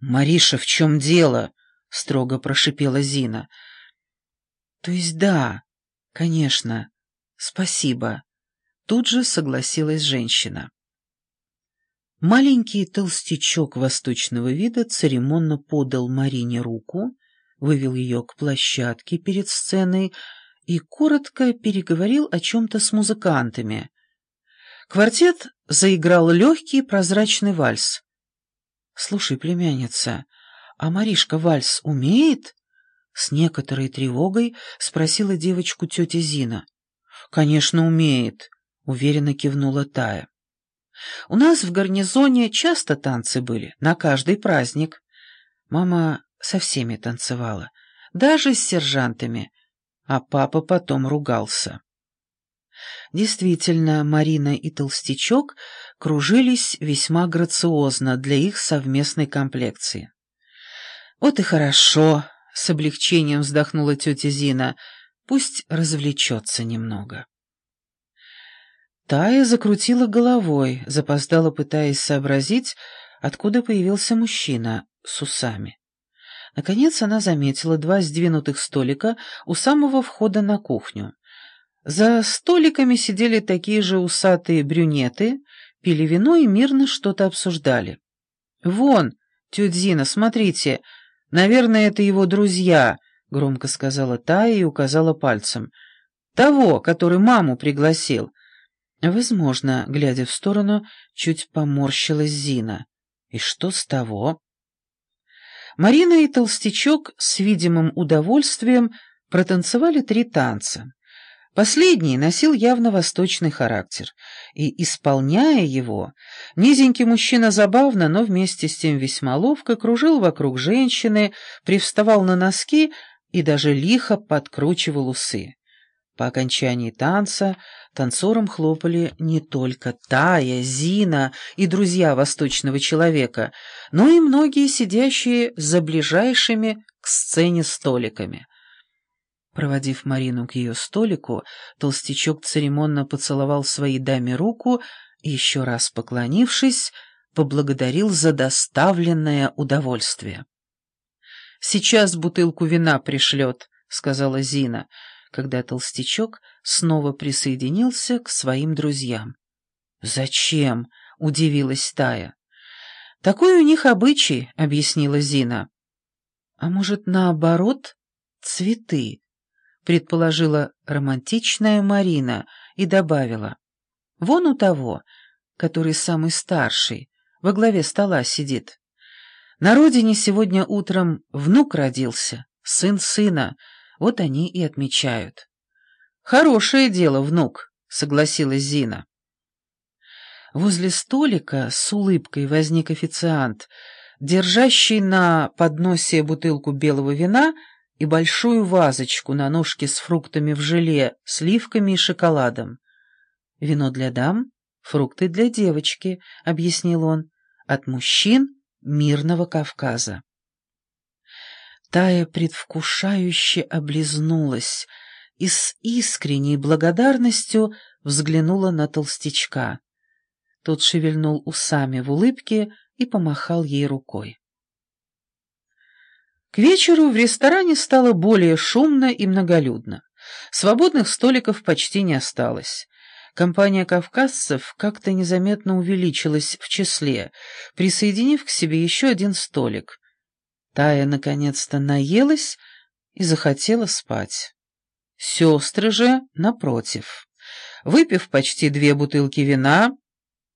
«Мариша, в чем дело?» — строго прошипела Зина. «То есть да, конечно, спасибо», — тут же согласилась женщина. Маленький толстячок восточного вида церемонно подал Марине руку, вывел ее к площадке перед сценой и коротко переговорил о чем-то с музыкантами. Квартет заиграл легкий прозрачный вальс. «Слушай, племянница, а Маришка вальс умеет?» С некоторой тревогой спросила девочку тетя Зина. «Конечно, умеет», — уверенно кивнула Тая. «У нас в гарнизоне часто танцы были, на каждый праздник. Мама со всеми танцевала, даже с сержантами, а папа потом ругался». Действительно, Марина и Толстячок кружились весьма грациозно для их совместной комплекции. «Вот и хорошо», — с облегчением вздохнула тетя Зина, — «пусть развлечется немного». Тая закрутила головой, запоздала, пытаясь сообразить, откуда появился мужчина с усами. Наконец она заметила два сдвинутых столика у самого входа на кухню. За столиками сидели такие же усатые брюнеты, пили вино и мирно что-то обсуждали. «Вон, тетя Зина, смотрите, наверное, это его друзья», — громко сказала Тая и указала пальцем. «Того, который маму пригласил». Возможно, глядя в сторону, чуть поморщилась Зина. «И что с того?» Марина и Толстячок с видимым удовольствием протанцевали три танца. Последний носил явно восточный характер, и, исполняя его, низенький мужчина забавно, но вместе с тем весьма ловко кружил вокруг женщины, привставал на носки и даже лихо подкручивал усы. По окончании танца танцорам хлопали не только Тая, Зина и друзья восточного человека, но и многие сидящие за ближайшими к сцене столиками. Проводив Марину к ее столику, толстячок церемонно поцеловал своей даме руку и, еще раз поклонившись, поблагодарил за доставленное удовольствие. «Сейчас бутылку вина пришлет», — сказала Зина, когда толстячок снова присоединился к своим друзьям. «Зачем?» — удивилась Тая. «Такой у них обычай», — объяснила Зина. «А может, наоборот, цветы?» Предположила романтичная Марина и добавила. «Вон у того, который самый старший, во главе стола сидит. На родине сегодня утром внук родился, сын сына, вот они и отмечают». «Хорошее дело, внук», — согласилась Зина. Возле столика с улыбкой возник официант, держащий на подносе бутылку белого вина — и большую вазочку на ножке с фруктами в желе, сливками и шоколадом. «Вино для дам, фрукты для девочки», — объяснил он, — «от мужчин мирного Кавказа». Тая предвкушающе облизнулась и с искренней благодарностью взглянула на толстячка. Тот шевельнул усами в улыбке и помахал ей рукой. К вечеру в ресторане стало более шумно и многолюдно. Свободных столиков почти не осталось. Компания кавказцев как-то незаметно увеличилась в числе, присоединив к себе еще один столик. Тая наконец-то наелась и захотела спать. Сестры же, напротив, выпив почти две бутылки вина,